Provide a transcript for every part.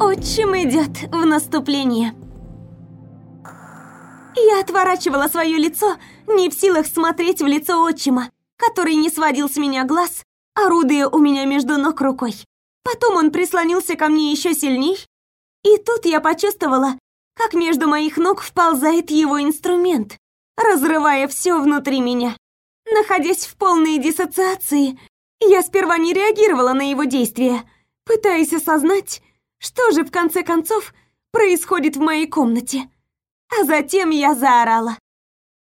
Отчим идет в наступление. Я отворачивала свое лицо, не в силах смотреть в лицо отчима, который не сводил с меня глаз, орудуя у меня между ног рукой. Потом он прислонился ко мне еще сильней, и тут я почувствовала, как между моих ног вползает его инструмент, разрывая все внутри меня. Находясь в полной диссоциации, я сперва не реагировала на его действия, пытаясь осознать, что же в конце концов происходит в моей комнате. А затем я заорала.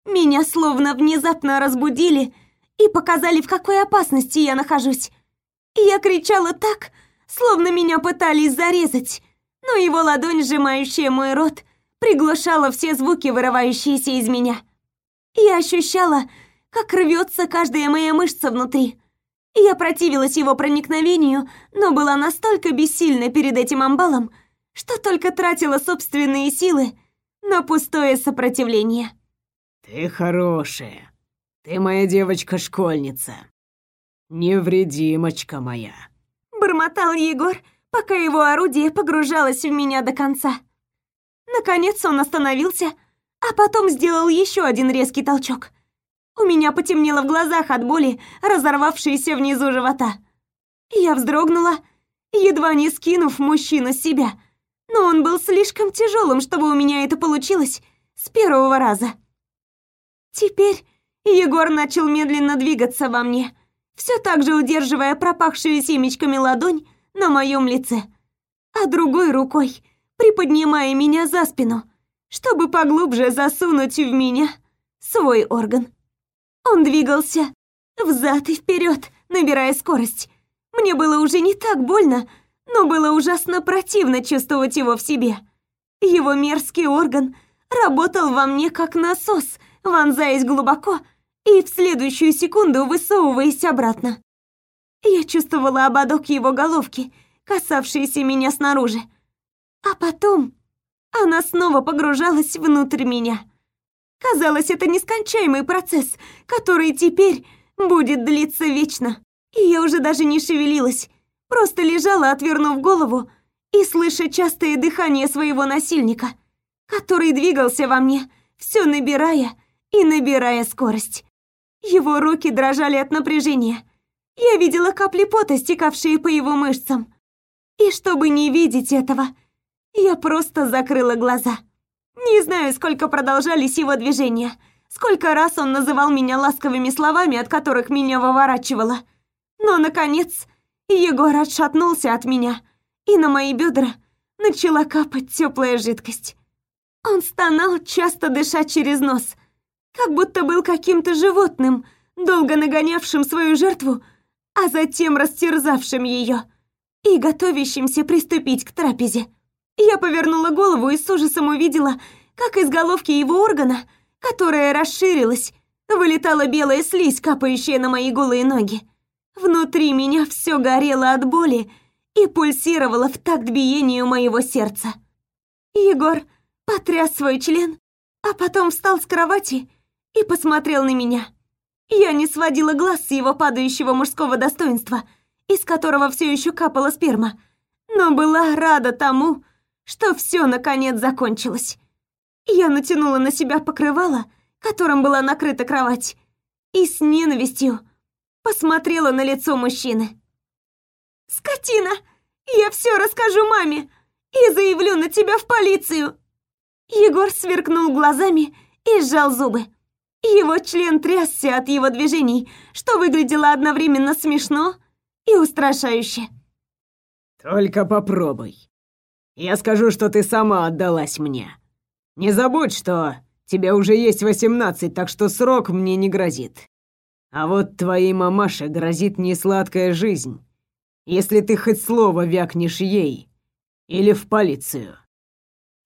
Меня словно внезапно разбудили и показали, в какой опасности я нахожусь. Я кричала так, словно меня пытались зарезать, но его ладонь, сжимающая мой рот, приглушала все звуки, вырывающиеся из меня. Я ощущала, как рвется каждая моя мышца внутри. Я противилась его проникновению, но была настолько бессильна перед этим амбалом, что только тратила собственные силы на пустое сопротивление. «Ты хорошая. Ты моя девочка-школьница. Невредимочка моя», — бормотал Егор, пока его орудие погружалось в меня до конца. Наконец он остановился, а потом сделал еще один резкий толчок. У меня потемнело в глазах от боли, разорвавшейся внизу живота. Я вздрогнула, едва не скинув мужчину с себя, но он был слишком тяжелым, чтобы у меня это получилось с первого раза. Теперь Егор начал медленно двигаться во мне, все так же удерживая пропахшую семечками ладонь на моем лице, а другой рукой приподнимая меня за спину, чтобы поглубже засунуть в меня свой орган. Он двигался взад и вперед, набирая скорость. Мне было уже не так больно, но было ужасно противно чувствовать его в себе. Его мерзкий орган работал во мне как насос, вонзаясь глубоко и в следующую секунду высовываясь обратно. Я чувствовала ободок его головки, касавшийся меня снаружи. А потом она снова погружалась внутрь меня. Казалось, это нескончаемый процесс, который теперь будет длиться вечно. И я уже даже не шевелилась, просто лежала, отвернув голову и слыша частое дыхание своего насильника, который двигался во мне, все набирая и набирая скорость. Его руки дрожали от напряжения. Я видела капли пота, стекавшие по его мышцам. И чтобы не видеть этого, я просто закрыла глаза. Не знаю, сколько продолжались его движения, сколько раз он называл меня ласковыми словами, от которых меня выворачивало. Но, наконец, Егор отшатнулся от меня, и на мои бедра начала капать теплая жидкость. Он стонал, часто дыша через нос, как будто был каким-то животным, долго нагонявшим свою жертву, а затем растерзавшим ее и готовящимся приступить к трапезе. Я повернула голову и с ужасом увидела, как из головки его органа, которая расширилась, вылетала белая слизь, капающая на мои голые ноги. Внутри меня все горело от боли и пульсировало в такт биению моего сердца. Егор потряс свой член, а потом встал с кровати и посмотрел на меня. Я не сводила глаз с его падающего мужского достоинства, из которого все еще капала сперма, но была рада тому, что все наконец закончилось. Я натянула на себя покрывало, которым была накрыта кровать, и с ненавистью посмотрела на лицо мужчины. «Скотина! Я все расскажу маме и заявлю на тебя в полицию!» Егор сверкнул глазами и сжал зубы. Его член трясся от его движений, что выглядело одновременно смешно и устрашающе. «Только попробуй», я скажу, что ты сама отдалась мне. Не забудь, что тебе уже есть восемнадцать, так что срок мне не грозит. А вот твоей мамаше грозит несладкая жизнь, если ты хоть слово вякнешь ей или в полицию».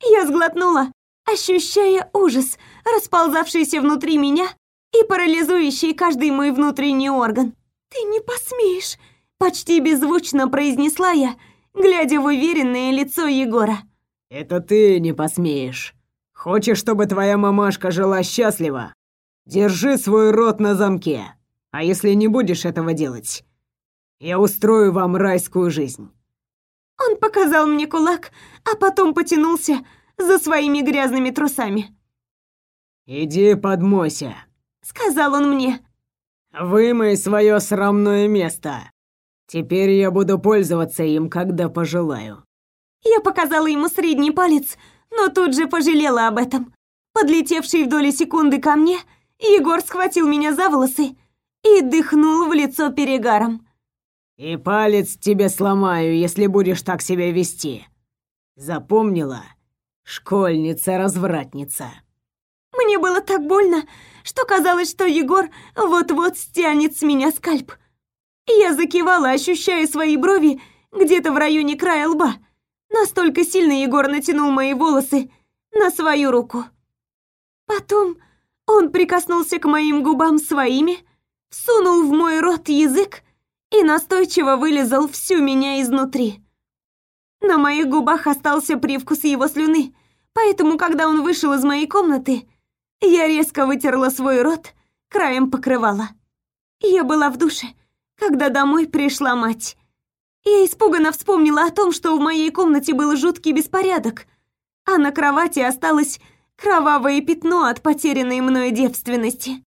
Я сглотнула, ощущая ужас, расползавшийся внутри меня и парализующий каждый мой внутренний орган. «Ты не посмеешь!» — почти беззвучно произнесла я, — глядя в уверенное лицо Егора. «Это ты не посмеешь. Хочешь, чтобы твоя мамашка жила счастливо? Держи свой рот на замке. А если не будешь этого делать, я устрою вам райскую жизнь. Он показал мне кулак, а потом потянулся за своими грязными трусами. «Иди подмойся», — сказал он мне. «Вымой свое срамное место. Теперь я буду пользоваться им, когда пожелаю». Я показала ему средний палец, но тут же пожалела об этом. Подлетевший в доли секунды ко мне, Егор схватил меня за волосы и дыхнул в лицо перегаром. «И палец тебе сломаю, если будешь так себя вести. Запомнила? Школьница-развратница». Мне было так больно, что казалось, что Егор вот-вот стянет с меня скальп. Я закивала, ощущая свои брови где-то в районе края лба. Настолько сильно Егор натянул мои волосы на свою руку. Потом он прикоснулся к моим губам своими, всунул в мой рот язык и настойчиво вылезал всю меня изнутри. На моих губах остался привкус его слюны, поэтому, когда он вышел из моей комнаты, я резко вытерла свой рот краем покрывала. Я была в душе, когда домой пришла мать. Я испуганно вспомнила о том, что в моей комнате был жуткий беспорядок, а на кровати осталось кровавое пятно от потерянной мной девственности.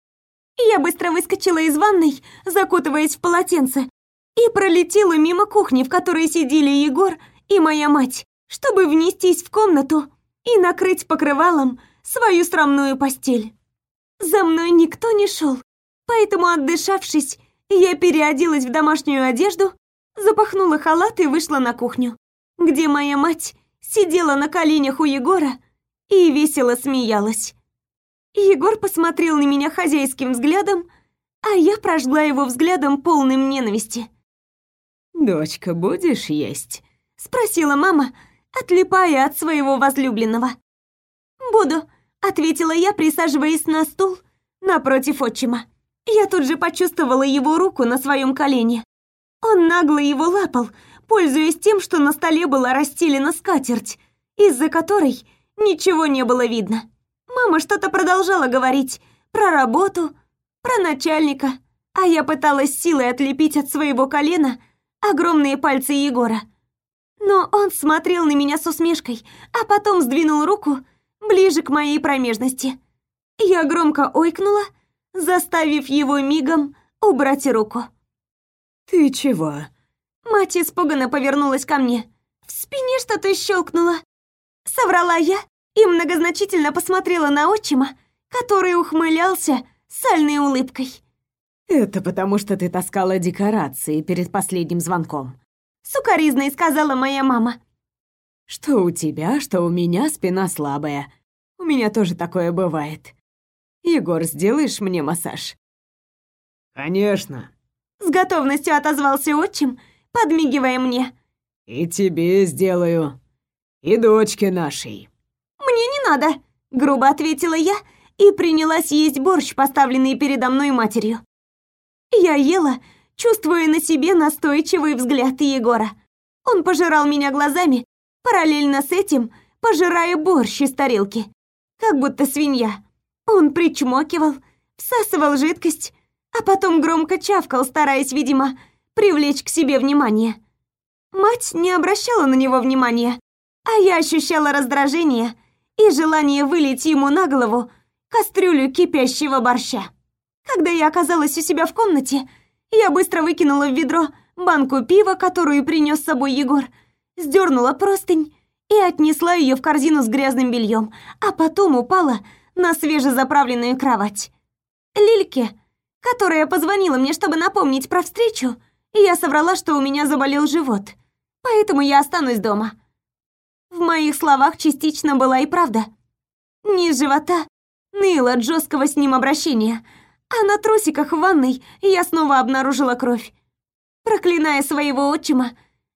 Я быстро выскочила из ванной, закутываясь в полотенце, и пролетела мимо кухни, в которой сидели Егор и моя мать, чтобы внестись в комнату и накрыть покрывалом свою срамную постель. За мной никто не шел, поэтому, отдышавшись, я переоделась в домашнюю одежду, запахнула халат и вышла на кухню, где моя мать сидела на коленях у Егора и весело смеялась. Егор посмотрел на меня хозяйским взглядом, а я прожгла его взглядом полным ненависти. «Дочка, будешь есть?» — спросила мама, отлипая от своего возлюбленного. «Буду», — ответила я, присаживаясь на стул напротив отчима. Я тут же почувствовала его руку на своем колене. Он нагло его лапал, пользуясь тем, что на столе была расстелена скатерть, из-за которой ничего не было видно. Мама что-то продолжала говорить про работу, про начальника, а я пыталась силой отлепить от своего колена огромные пальцы Егора. Но он смотрел на меня с усмешкой, а потом сдвинул руку ближе к моей промежности. Я громко ойкнула, заставив его мигом убрать руку. «Ты чего?» Мать испуганно повернулась ко мне. В спине что-то щелкнуло. Соврала я и многозначительно посмотрела на отчима, который ухмылялся сальной улыбкой. «Это потому, что ты таскала декорации перед последним звонком», — сукоризной сказала моя мама. «Что у тебя, что у меня спина слабая. У меня тоже такое бывает. Егор, сделаешь мне массаж?» «Конечно», — с готовностью отозвался отчим, подмигивая мне. «И тебе сделаю. И дочке нашей». «Мне не надо», — грубо ответила я и принялась есть борщ, поставленный передо мной матерью. Я ела, чувствуя на себе настойчивый взгляд Егора. Он пожирал меня глазами, параллельно с этим пожирая борщ из тарелки, как будто свинья. Он причмокивал, всасывал жидкость, а потом громко чавкал, стараясь, видимо, привлечь к себе внимание. Мать не обращала на него внимания, а я ощущала раздражение и желание вылить ему на голову кастрюлю кипящего борща. Когда я оказалась у себя в комнате, я быстро выкинула в ведро банку пива, которую принес с собой Егор, сдернула простынь и отнесла ее в корзину с грязным бельем, а потом упала на свежезаправленную кровать. Лильке, которая позвонила мне, чтобы напомнить про встречу, я соврала, что у меня заболел живот, поэтому я останусь дома. В моих словах частично была и правда. Низ живота ныло от жесткого с ним обращения, а на трусиках в ванной я снова обнаружила кровь. Проклиная своего отчима,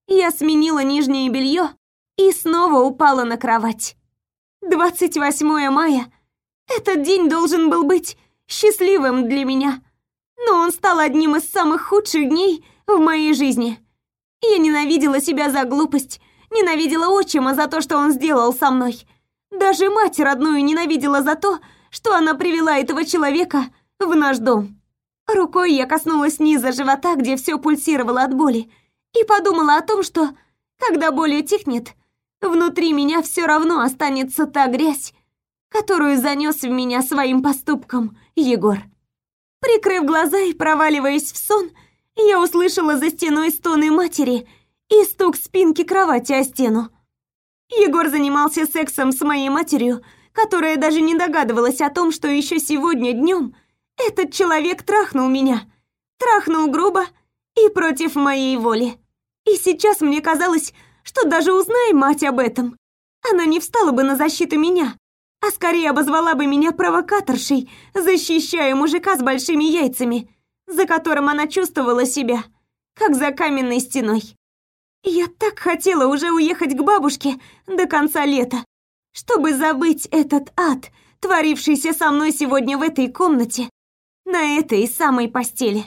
я сменила нижнее белье и снова упала на кровать. 28 мая этот день должен был быть счастливым для меня, но он стал одним из самых худших дней в моей жизни. Я ненавидела себя за глупость, ненавидела отчима за то, что он сделал со мной. Даже мать родную ненавидела за то, что она привела этого человека в наш дом. Рукой я коснулась низа живота, где все пульсировало от боли, и подумала о том, что Когда боль утихнет, внутри меня все равно останется та грязь, которую занес в меня своим поступком Егор. Прикрыв глаза и проваливаясь в сон, я услышала за стеной стоны матери и стук спинки кровати о стену. Егор занимался сексом с моей матерью, которая даже не догадывалась о том, что еще сегодня днем этот человек трахнул меня. Трахнул грубо и против моей воли. И сейчас мне казалось, что даже узнай мать об этом, она не встала бы на защиту меня, а скорее обозвала бы меня провокаторшей, защищая мужика с большими яйцами, за которым она чувствовала себя, как за каменной стеной. Я так хотела уже уехать к бабушке до конца лета, чтобы забыть этот ад, творившийся со мной сегодня в этой комнате, на этой самой постели.